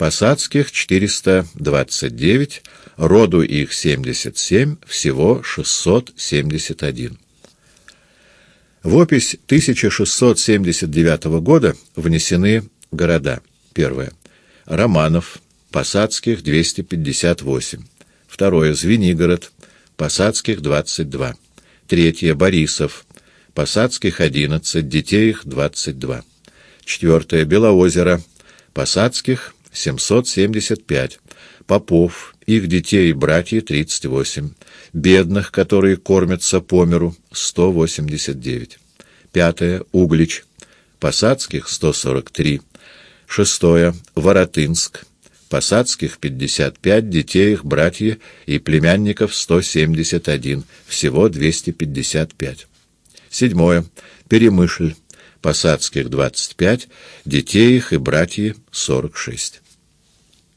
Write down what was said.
Посадских 429, роду их 77, всего 671. В опись 1679 года внесены города. Первое. Романов, Посадских 258. Второе. Звенигород, Посадских 22. Третье. Борисов, Посадских 11, детей их 22. Четвертое. Белоозеро, Посадских 775. Попов, их детей и братья 38. Бедных, которые кормятся по миру 189. Пятое. Углич, Посадских 143. Шестое. Воротынск, Посадских 55, детей их, братья и племянников 171, всего 255. Седьмое. Перемышль. Посадских 25, детей их и братья 46.